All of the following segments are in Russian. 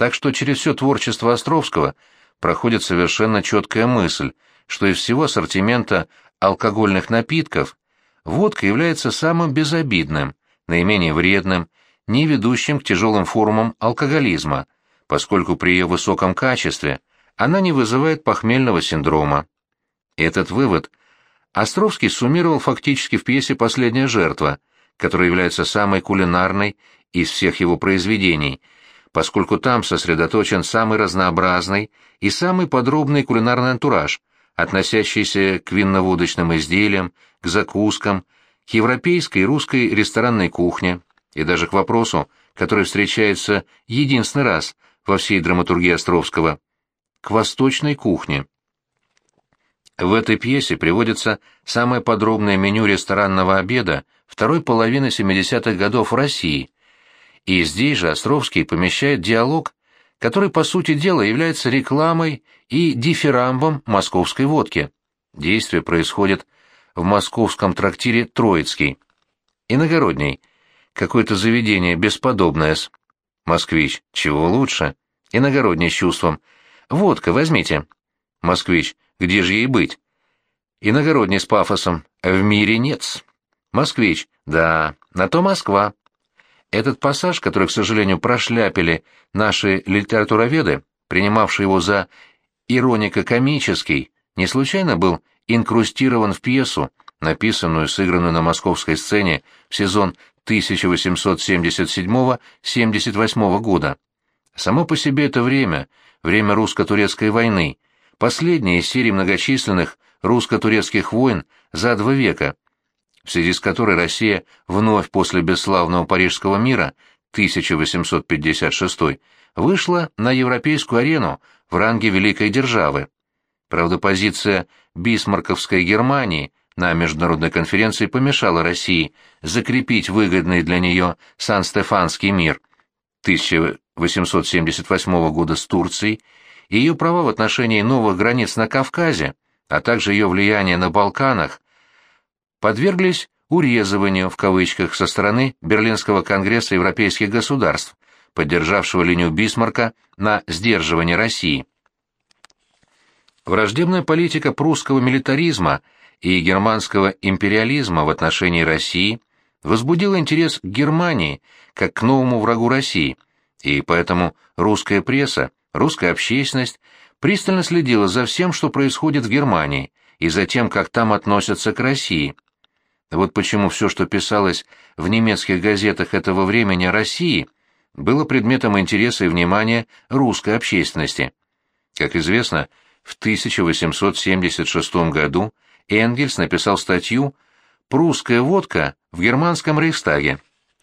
Так что через все творчество Островского проходит совершенно четкая мысль, что из всего ассортимента алкогольных напитков водка является самым безобидным, наименее вредным, не ведущим к тяжелым формам алкоголизма, поскольку при ее высоком качестве она не вызывает похмельного синдрома. Этот вывод Островский суммировал фактически в пьесе «Последняя жертва», которая является самой кулинарной из всех его произведений, поскольку там сосредоточен самый разнообразный и самый подробный кулинарный антураж, относящийся к винно-водочным изделиям, к закускам, к европейской и русской ресторанной кухне, и даже к вопросу, который встречается единственный раз во всей драматургии Островского, к восточной кухне. В этой пьесе приводится самое подробное меню ресторанного обеда второй половины 70-х годов в России, и здесь же Островский помещает диалог, который, по сути дела, является рекламой и дифирамбом московской водки. Действие происходит в московском трактире «Троицкий». Иногородний. Какое-то заведение бесподобное -с. Москвич. Чего лучше? Иногородний с чувством. Водка возьмите. Москвич. Где же ей быть? Иногородний с пафосом. В мире нет. Москвич. Да, на то Москва. Этот пассаж, который, к сожалению, прошляпили наши литературоведы, принимавшие его за иронико-комический, не случайно был инкрустирован в пьесу, написанную и сыгранную на московской сцене в сезон 1877-78 года. Само по себе это время, время русско-турецкой войны, последняя из серии многочисленных русско-турецких войн за два века, в связи с которой Россия вновь после бесславного Парижского мира 1856 вышла на европейскую арену в ранге великой державы. Правда, позиция бисмарковской Германии на международной конференции помешала России закрепить выгодный для нее Сан-Стефанский мир 1878 года с Турцией ее права в отношении новых границ на Кавказе, а также ее влияние на Балканах, подверглись «урезыванию» в кавычках со стороны Берлинского конгресса европейских государств, поддержавшего линию Бисмарка на сдерживание России. Враждебная политика прусского милитаризма и германского империализма в отношении России возбудила интерес к Германии как к новому врагу России, и поэтому русская пресса русская общественность пристально следила за всем, что происходит в Германии, и за тем, как там относятся к России. Вот почему все, что писалось в немецких газетах этого времени России, было предметом интереса и внимания русской общественности. Как известно, в 1876 году Энгельс написал статью «Прусская водка в германском Рейхстаге»,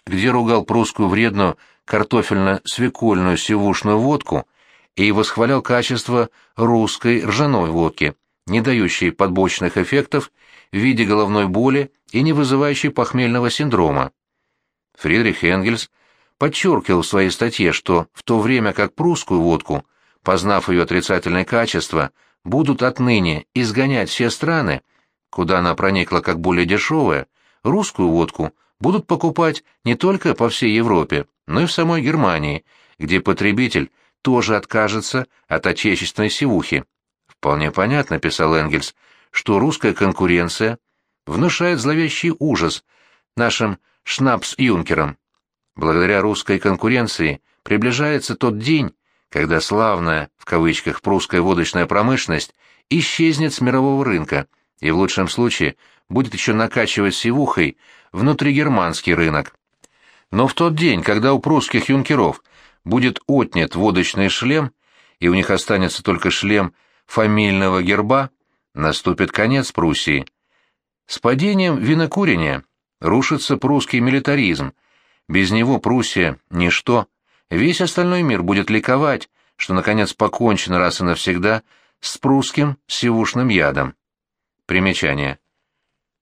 где ругал прусскую вредную картофельно-свекольную сивушную водку и восхвалял качество русской ржаной водки, не дающей побочных эффектов в виде головной боли и не вызывающей похмельного синдрома. Фридрих Энгельс подчеркивал в своей статье, что в то время как прусскую водку, познав ее отрицательные качества, будут отныне изгонять все страны, куда она проникла как более дешевая, русскую водку будут покупать не только по всей Европе, но и в самой Германии, где потребитель тоже откажется от отечественной сивухи. Вполне понятно, писал Энгельс, что русская конкуренция внушает зловещий ужас нашим шнапс-юнкерам. Благодаря русской конкуренции приближается тот день, когда славная, в кавычках, прусская водочная промышленность исчезнет с мирового рынка и в лучшем случае будет еще накачивать сивухой внутригерманский рынок. Но в тот день, когда у прусских юнкеров будет отнят водочный шлем, и у них останется только шлем фамильного герба, наступит конец Пруссии. С падением винокурения рушится прусский милитаризм. Без него Пруссия — ничто. Весь остальной мир будет ликовать, что, наконец, покончено раз и навсегда с прусским сивушным ядом. Примечание.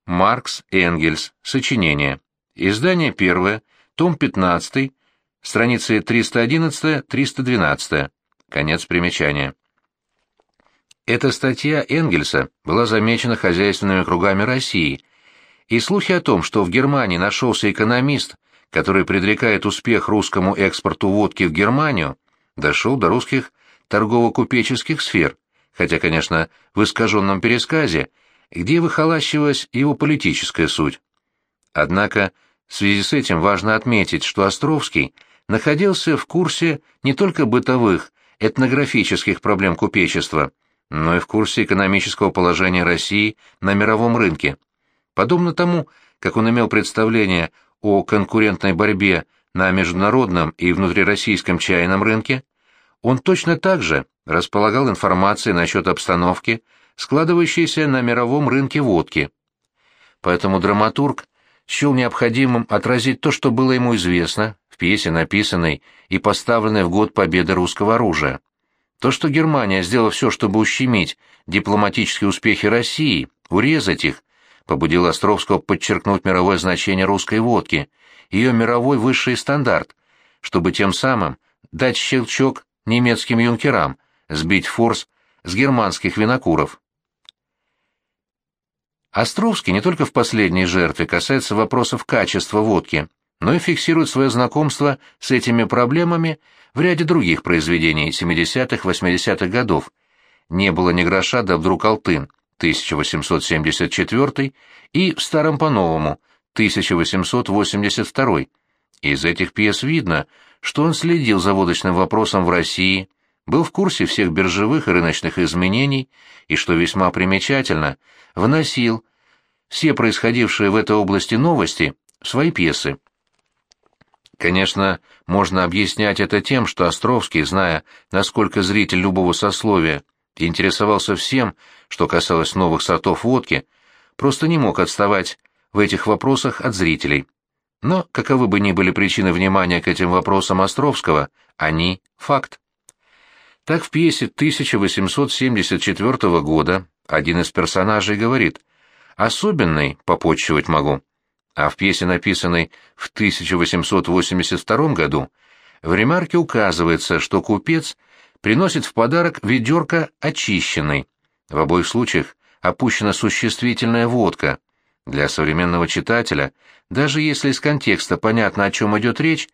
Маркс Энгельс. Сочинение. Издание первое. Том 15 страницы 311-312. Конец примечания. Эта статья Энгельса была замечена хозяйственными кругами России, и слухи о том, что в Германии нашелся экономист, который предрекает успех русскому экспорту водки в Германию, дошел до русских торгово-купеческих сфер, хотя, конечно, в искаженном пересказе, где выхолащивалась его политическая суть. Однако в связи с этим важно отметить, что Островский находился в курсе не только бытовых, этнографических проблем купечества, но и в курсе экономического положения России на мировом рынке. Подобно тому, как он имел представление о конкурентной борьбе на международном и внутрироссийском чайном рынке, он точно так же располагал информацией насчет обстановки, складывающейся на мировом рынке водки. Поэтому драматург счел необходимым отразить то, что было ему известно в пьесе, написанной и поставленной в год победы русского оружия. То, что Германия сделала все, чтобы ущемить дипломатические успехи России, урезать их, побудило Островского подчеркнуть мировое значение русской водки, ее мировой высший стандарт, чтобы тем самым дать щелчок немецким юнкерам, сбить форс с германских винокуров. Островский не только в последней жертве касается вопросов качества водки, но и фиксирует свое знакомство с этими проблемами в ряде других произведений 70-80-х годов. «Не было ни гроша, да вдруг Алтын» 1874 и «В старом по-новому» 1882. Из этих пьес видно, что он следил за водочным вопросом в России, был в курсе всех биржевых и рыночных изменений и, что весьма примечательно, вносил все происходившие в этой области новости в свои пьесы. Конечно, можно объяснять это тем, что Островский, зная, насколько зритель любого сословия интересовался всем, что касалось новых сортов водки, просто не мог отставать в этих вопросах от зрителей. Но, каковы бы ни были причины внимания к этим вопросам Островского, они — факт. Так в пьесе 1874 года один из персонажей говорит «Особенный попотчевать могу». А в пьесе, написанной в 1882 году, в ремарке указывается, что купец приносит в подарок ведерко очищенной. В обоих случаях опущена существительная водка. Для современного читателя, даже если из контекста понятно, о чем идет речь,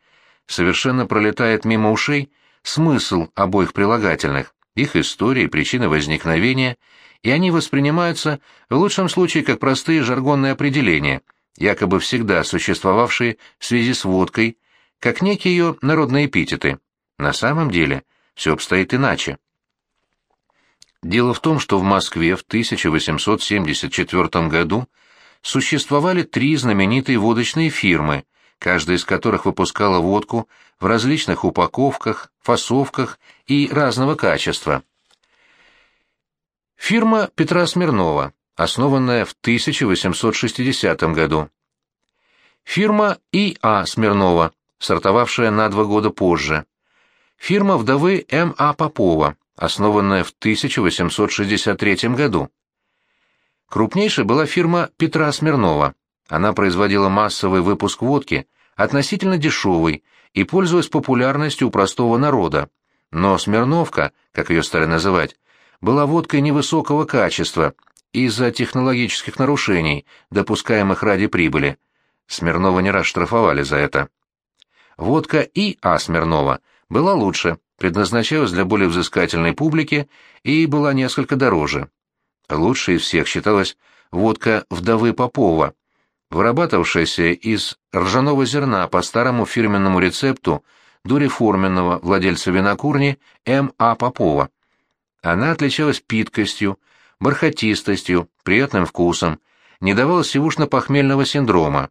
совершенно пролетает мимо ушей смысл обоих прилагательных, их история и причины возникновения, и они воспринимаются в лучшем случае как простые жаргонные определения, якобы всегда существовавшие в связи с водкой, как некие ее народные эпитеты. На самом деле все обстоит иначе. Дело в том, что в Москве в 1874 году существовали три знаменитые водочные фирмы, каждая из которых выпускала водку в различных упаковках, фасовках и разного качества. Фирма Петра Смирнова, основанная в 1860 году. Фирма И.А. Смирнова, сортовавшая на два года позже. Фирма вдовы М.А. Попова, основанная в 1863 году. Крупнейшей была фирма Петра Смирнова, она производила массовый выпуск водки, относительно дешевый, и пользовалась популярностью у простого народа. Но Смирновка, как ее стали называть, была водкой невысокого качества из-за технологических нарушений, допускаемых ради прибыли. Смирнова не раз штрафовали за это. Водка И. А. Смирнова была лучше, предназначалась для более взыскательной публики и была несколько дороже. Лучшей из всех считалась водка вдовы Попова, вырабатывавшаяся из ржаного зерна по старому фирменному рецепту дуреформенного владельца винокурни М.А. Попова. Она отличалась питкостью, бархатистостью, приятным вкусом, не давала сивушно-похмельного синдрома.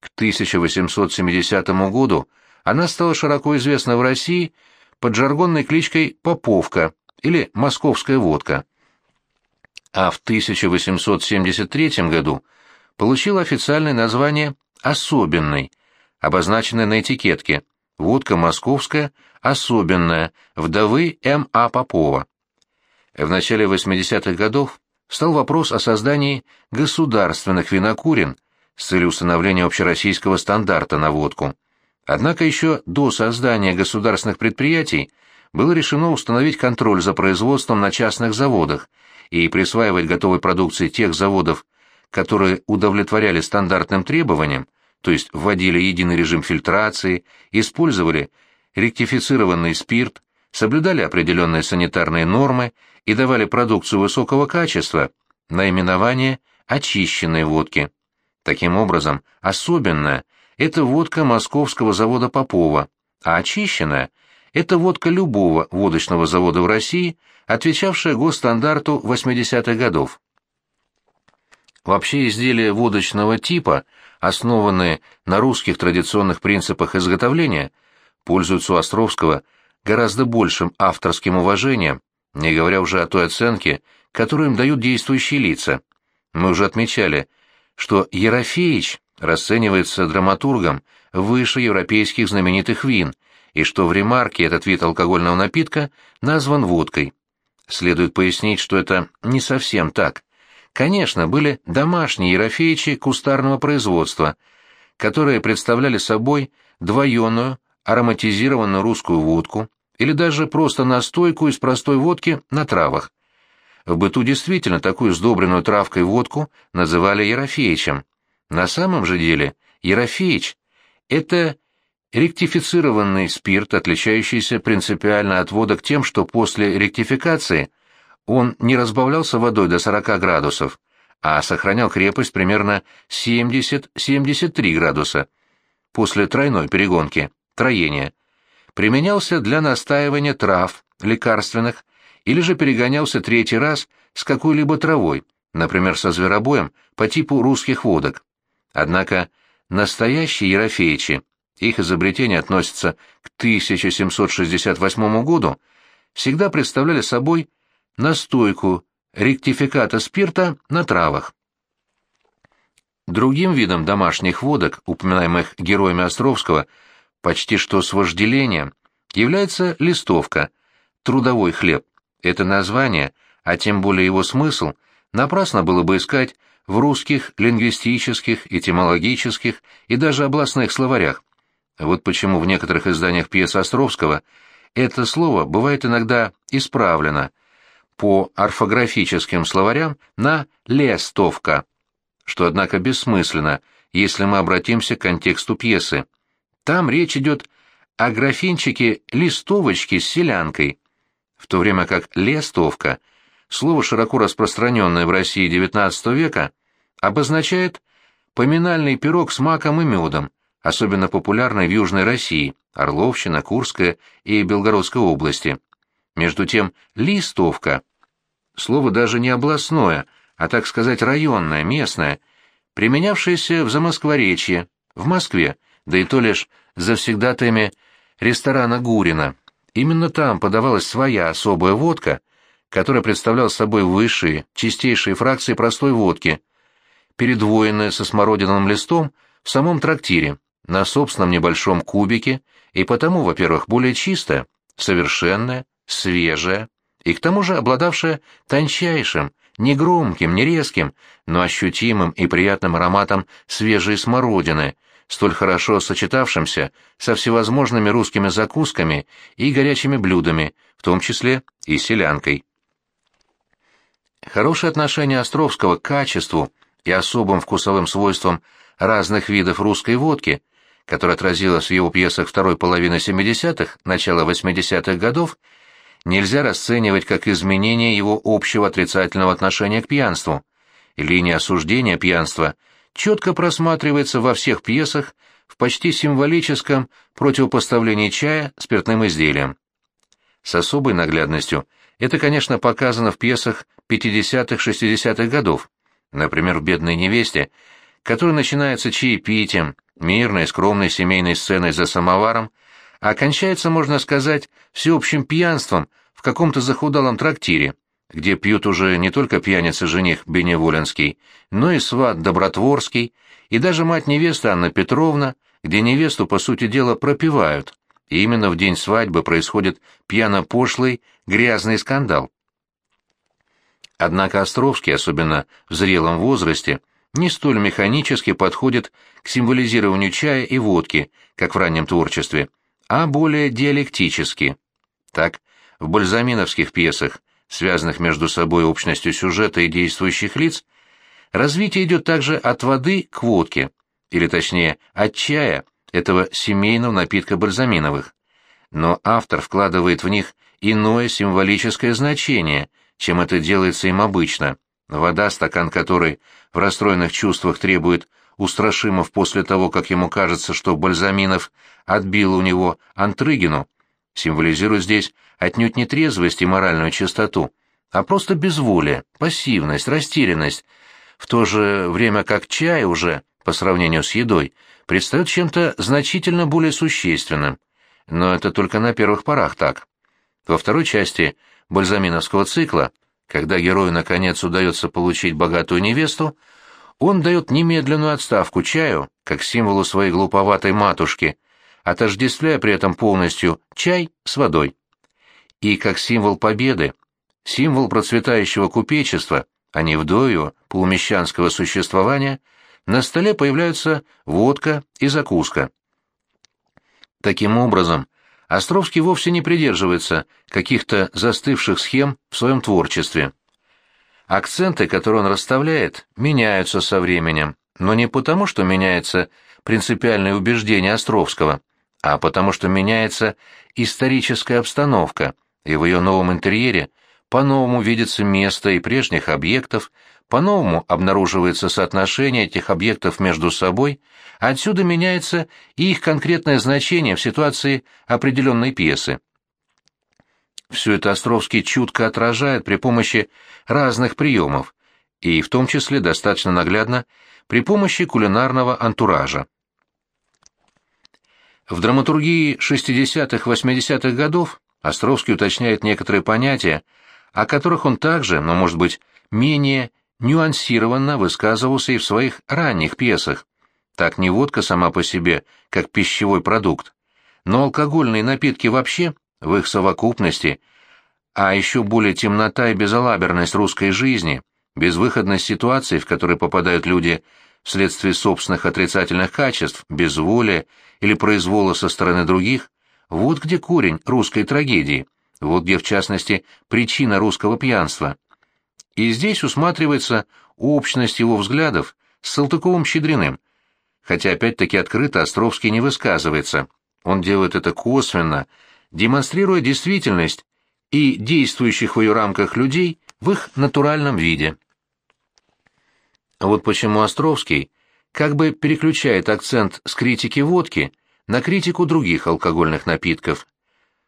К 1870 году она стала широко известна в России под жаргонной кличкой «Поповка» или «Московская водка». А в 1873 году получила официальное название «особенный», обозначенное на этикетке «Водка московская, особенная, вдовы М.А. Попова». В начале 80-х годов стал вопрос о создании государственных винокурен с целью установления общероссийского стандарта на водку. Однако еще до создания государственных предприятий было решено установить контроль за производством на частных заводах и присваивать готовой продукции тех заводов, которые удовлетворяли стандартным требованиям, то есть вводили единый режим фильтрации, использовали ректифицированный спирт, соблюдали определенные санитарные нормы и давали продукцию высокого качества, наименование очищенной водки. Таким образом, особенная – это водка московского завода Попова, а очищенная – это водка любого водочного завода в России, отвечавшая госстандарту 80-х годов. Вообще изделия водочного типа, основанные на русских традиционных принципах изготовления, пользуются у Островского гораздо большим авторским уважением, не говоря уже о той оценке, которую им дают действующие лица. Мы уже отмечали, что Ерофеич расценивается драматургом выше европейских знаменитых вин, и что в ремарке этот вид алкогольного напитка назван водкой. Следует пояснить, что это не совсем так. Конечно, были домашние ерофеичи кустарного производства, которые представляли собой двоеную ароматизированную русскую водку или даже просто настойку из простой водки на травах. В быту действительно такую сдобренную травкой водку называли ерофеичем. На самом же деле ерофеич – это ректифицированный спирт, отличающийся принципиально от водок тем, что после ректификации – он не разбавлялся водой до 40 градусов, а сохранял крепость примерно 70-73 градуса после тройной перегонки, троения. Применялся для настаивания трав, лекарственных, или же перегонялся третий раз с какой-либо травой, например, со зверобоем по типу русских водок. Однако настоящие ерофеичи, их изобретение относится к 1768 году, всегда представляли собой настойку ректификата спирта на травах. Другим видом домашних водок, упоминаемых героями Островского, почти что с вожделением, является листовка, трудовой хлеб. Это название, а тем более его смысл, напрасно было бы искать в русских лингвистических, этимологических и даже областных словарях. Вот почему в некоторых изданиях пьес Островского это слово бывает иногда исправлено – по орфографическим словарям на «лестовка», что, однако, бессмысленно, если мы обратимся к контексту пьесы. Там речь идет о графинчике листовочки с селянкой, в то время как «лестовка» — слово, широко распространенное в России XIX века, обозначает поминальный пирог с маком и медом, особенно популярный в Южной России, Орловщина, Курская и Белгородской области. Между тем, листовка — слово даже не областное, а, так сказать, районное, местное, применявшееся в Замоскворечье, в Москве, да и то лишь завсегдатаями ресторана Гурина. Именно там подавалась своя особая водка, которая представляла собой высшие, чистейшие фракции простой водки, передвоенная со смородиновым листом в самом трактире, на собственном небольшом кубике, и потому, во-первых, более чистая, совершенная, свежая и к тому же обладавшая тончайшим, негромким, нерезким, но ощутимым и приятным ароматом свежей смородины, столь хорошо сочетавшимся со всевозможными русскими закусками и горячими блюдами, в том числе и селянкой. Хорошее отношение Островского к качеству и особым вкусовым свойствам разных видов русской водки, которое отразилось в его пьесах второй половины 70-х, начала 80-х годов, нельзя расценивать как изменение его общего отрицательного отношения к пьянству. Линия осуждения пьянства четко просматривается во всех пьесах в почти символическом противопоставлении чая спиртным изделиям. С особой наглядностью это, конечно, показано в пьесах 50-60-х годов, например, в «Бедной невесте», который начинается чаепитием, мирной, скромной семейной сценой за самоваром, а кончается, можно сказать, всеобщим пьянством в каком-то захудалом трактире, где пьют уже не только пьяница-жених Беневоленский, но и сват Добротворский, и даже мать невесты Анна Петровна, где невесту, по сути дела, пропивают, и именно в день свадьбы происходит пьяно-пошлый, грязный скандал. Однако Островский, особенно в зрелом возрасте, не столь механически подходит к символизированию чая и водки, как в раннем творчестве – а более диалектически. Так, в бальзаминовских пьесах, связанных между собой общностью сюжета и действующих лиц, развитие идет также от воды к водке, или точнее, от чая, этого семейного напитка бальзаминовых. но автор вкладывает в них иное символическое значение, чем это делается им обычно. Вода, стакан которой в расстроенных чувствах требует Устрашимов после того, как ему кажется, что Бальзаминов отбил у него Антрыгину, символизирует здесь отнюдь не трезвость и моральную чистоту, а просто безволие, пассивность, растерянность, в то же время как чай уже, по сравнению с едой, предстает чем-то значительно более существенным. Но это только на первых порах так. Во второй части бальзаминовского цикла, когда герою наконец удается получить богатую невесту, он дает немедленную отставку чаю, как символу своей глуповатой матушки, отождествляя при этом полностью чай с водой. И как символ победы, символ процветающего купечества, а не вдовью полумещанского существования, на столе появляются водка и закуска. Таким образом, Островский вовсе не придерживается каких-то застывших схем в своем творчестве. Акценты, которые он расставляет, меняются со временем, но не потому, что меняется принципиальное убеждение Островского, а потому что меняется историческая обстановка, и в ее новом интерьере по-новому видится место и прежних объектов, по-новому обнаруживается соотношение этих объектов между собой, отсюда меняется и их конкретное значение в ситуации определенной пьесы. Все это Островский чутко отражает при помощи разных приемов, и в том числе достаточно наглядно при помощи кулинарного антуража. В драматургии 60-80-х годов Островский уточняет некоторые понятия, о которых он также, но, может быть, менее нюансированно высказывался и в своих ранних пьесах. Так не водка сама по себе, как пищевой продукт, но алкогольные напитки вообще в их совокупности, а еще более темнота и безалаберность русской жизни, безвыходность ситуации, в которые попадают люди вследствие собственных отрицательных качеств, безволия или произвола со стороны других, вот где корень русской трагедии, вот где, в частности, причина русского пьянства. И здесь усматривается общность его взглядов с Салтыковым-Щедриным, хотя опять-таки открыто Островский не высказывается. Он делает это косвенно, демонстрируя действительность и действующих в ее рамках людей в их натуральном виде. Вот почему Островский как бы переключает акцент с критики водки на критику других алкогольных напитков.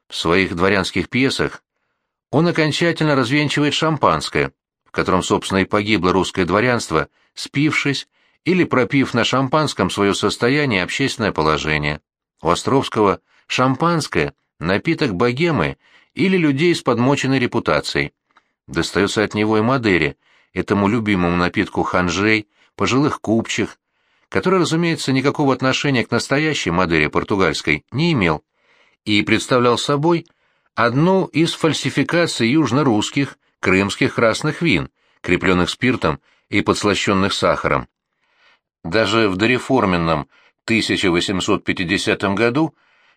В своих дворянских пьесах он окончательно развенчивает шампанское, в котором, собственно, и погибло русское дворянство, спившись или пропив на шампанском свое состояние и общественное положение. У Островского шампанское — напиток богемы или людей с подмоченной репутацией. Достается от него и Мадере, этому любимому напитку ханжей, пожилых купчих, который, разумеется, никакого отношения к настоящей Мадере португальской не имел, и представлял собой одну из фальсификаций южно-русских, крымских красных вин, крепленных спиртом и подслащенных сахаром. Даже в дореформенном 1850 году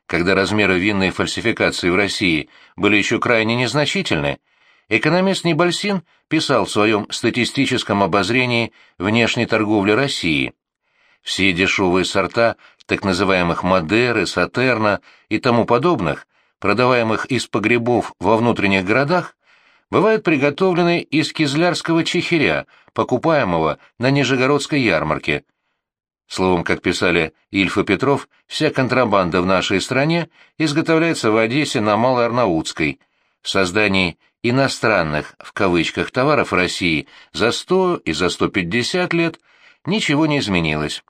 когда размеры винной фальсификации в России были еще крайне незначительны, экономист Небольсин писал в своем статистическом обозрении внешней торговли России. Все дешевые сорта так называемых Мадеры, Сатерна и тому подобных, продаваемых из погребов во внутренних городах, бывают приготовлены из кизлярского чехиря, покупаемого на Нижегородской ярмарке – Словом, как писали Ильф и Петров, вся контрабанда в нашей стране изготовляется в Одессе на Малой Арнаутской. В создании «иностранных» в кавычках товаров России за 100 и за 150 лет ничего не изменилось.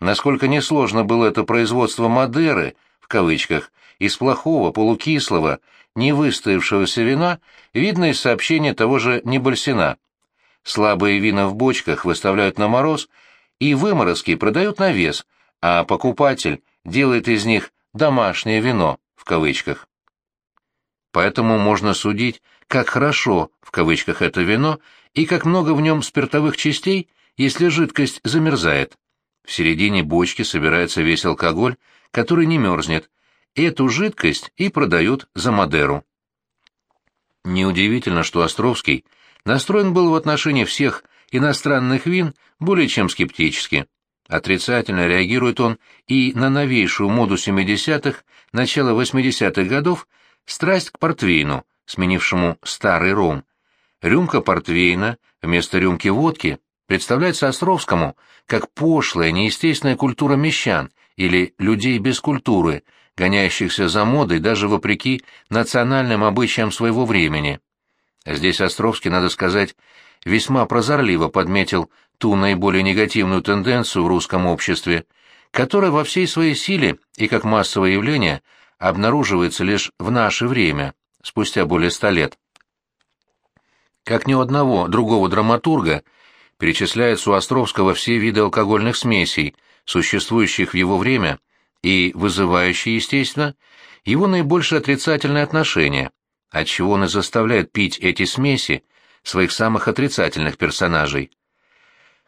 Насколько несложно было это производство Мадеры, в кавычках, из плохого, полукислого, не выстоявшегося вина, видно из сообщения того же Небольсина. Слабые вина в бочках выставляют на мороз – и выморозки продают на вес, а покупатель делает из них «домашнее вино» в кавычках. Поэтому можно судить, как хорошо в кавычках это вино и как много в нем спиртовых частей, если жидкость замерзает. В середине бочки собирается весь алкоголь, который не мерзнет, эту жидкость и продают за Мадеру. Неудивительно, что Островский настроен был в отношении всех иностранных вин более чем скептически. Отрицательно реагирует он и на новейшую моду 70-х, начала 80-х годов, страсть к портвейну, сменившему старый ром. Рюмка портвейна вместо рюмки водки представляется Островскому как пошлая, неестественная культура мещан или людей без культуры, гоняющихся за модой даже вопреки национальным обычаям своего времени. Здесь Островский, надо сказать, весьма прозорливо подметил ту наиболее негативную тенденцию в русском обществе, которая во всей своей силе и как массовое явление обнаруживается лишь в наше время, спустя более ста лет. Как ни у одного другого драматурга, перечисляются у Островского все виды алкогольных смесей, существующих в его время, и вызывающие, естественно, его наибольшее отрицательное отношение, отчего он и заставляет пить эти смеси своих самых отрицательных персонажей.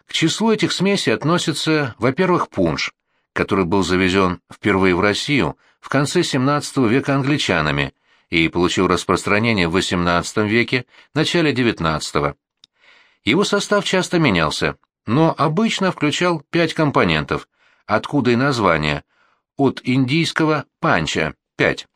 К числу этих смесей относится, во-первых, пунш, который был завезен впервые в Россию в конце XVII века англичанами и получил распространение в XVIII веке, начале XIX. Его состав часто менялся, но обычно включал пять компонентов, откуда и название, от индийского панча – пять.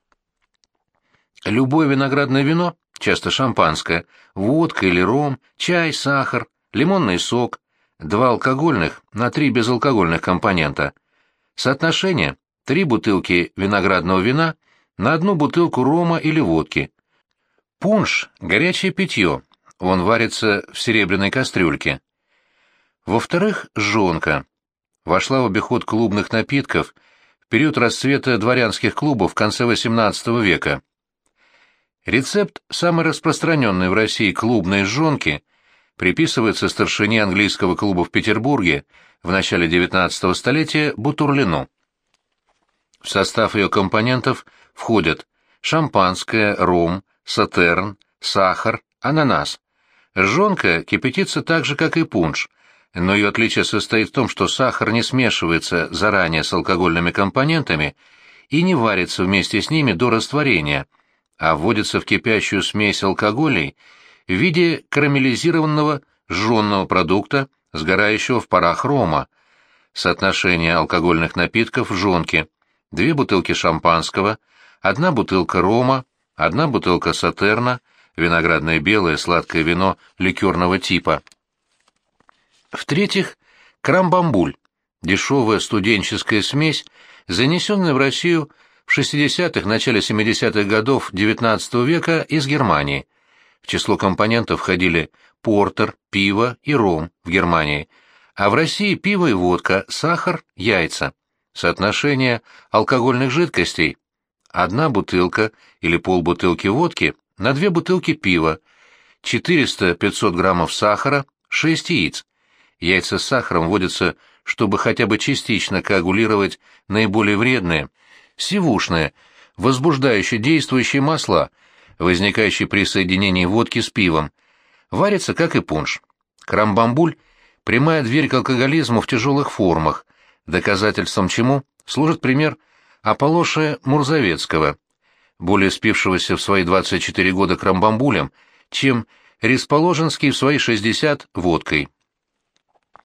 Любое виноградное вино, часто шампанское, водка или ром, чай, сахар, лимонный сок, два алкогольных на три безалкогольных компонента. Соотношение – три бутылки виноградного вина на одну бутылку рома или водки. Пунш – горячее питье, он варится в серебряной кастрюльке. Во-вторых, жонка. Вошла в обиход клубных напитков в период расцвета дворянских клубов в конце XVIII века. Рецепт самой распространенной в России клубной жонки – приписывается старшине английского клуба в Петербурге в начале XIX столетия Бутурлину. В состав ее компонентов входят шампанское, ром, сатерн, сахар, ананас. Жонка кипятится так же, как и пунш, но ее отличие состоит в том, что сахар не смешивается заранее с алкогольными компонентами и не варится вместе с ними до растворения, а вводится в кипящую смесь алкоголей в виде карамелизированного жженного продукта, сгорающего в парах рома. Соотношение алкогольных напитков в жонке. Две бутылки шампанского, одна бутылка рома, одна бутылка сатерна, виноградное белое сладкое вино ликерного типа. В-третьих, крамбамбуль, дешевая студенческая смесь, занесенная в Россию в 60-х, начале 70-х годов XIX века из Германии – в число компонентов входили портер, пиво и ром в Германии, а в России пиво и водка, сахар, яйца. Соотношение алкогольных жидкостей – одна бутылка или полбутылки водки на две бутылки пива, 400-500 граммов сахара, 6 яиц. Яйца с сахаром вводятся, чтобы хотя бы частично коагулировать наиболее вредные, сивушные, возбуждающие действующие масла – возникающий при соединении водки с пивом, варится как и пунш. Крамбамбуль – прямая дверь к алкоголизму в тяжелых формах, доказательством чему служит пример Аполлоша Мурзовецкого, более спившегося в свои 24 года крамбамбулем, чем Ресположенский в свои 60 водкой.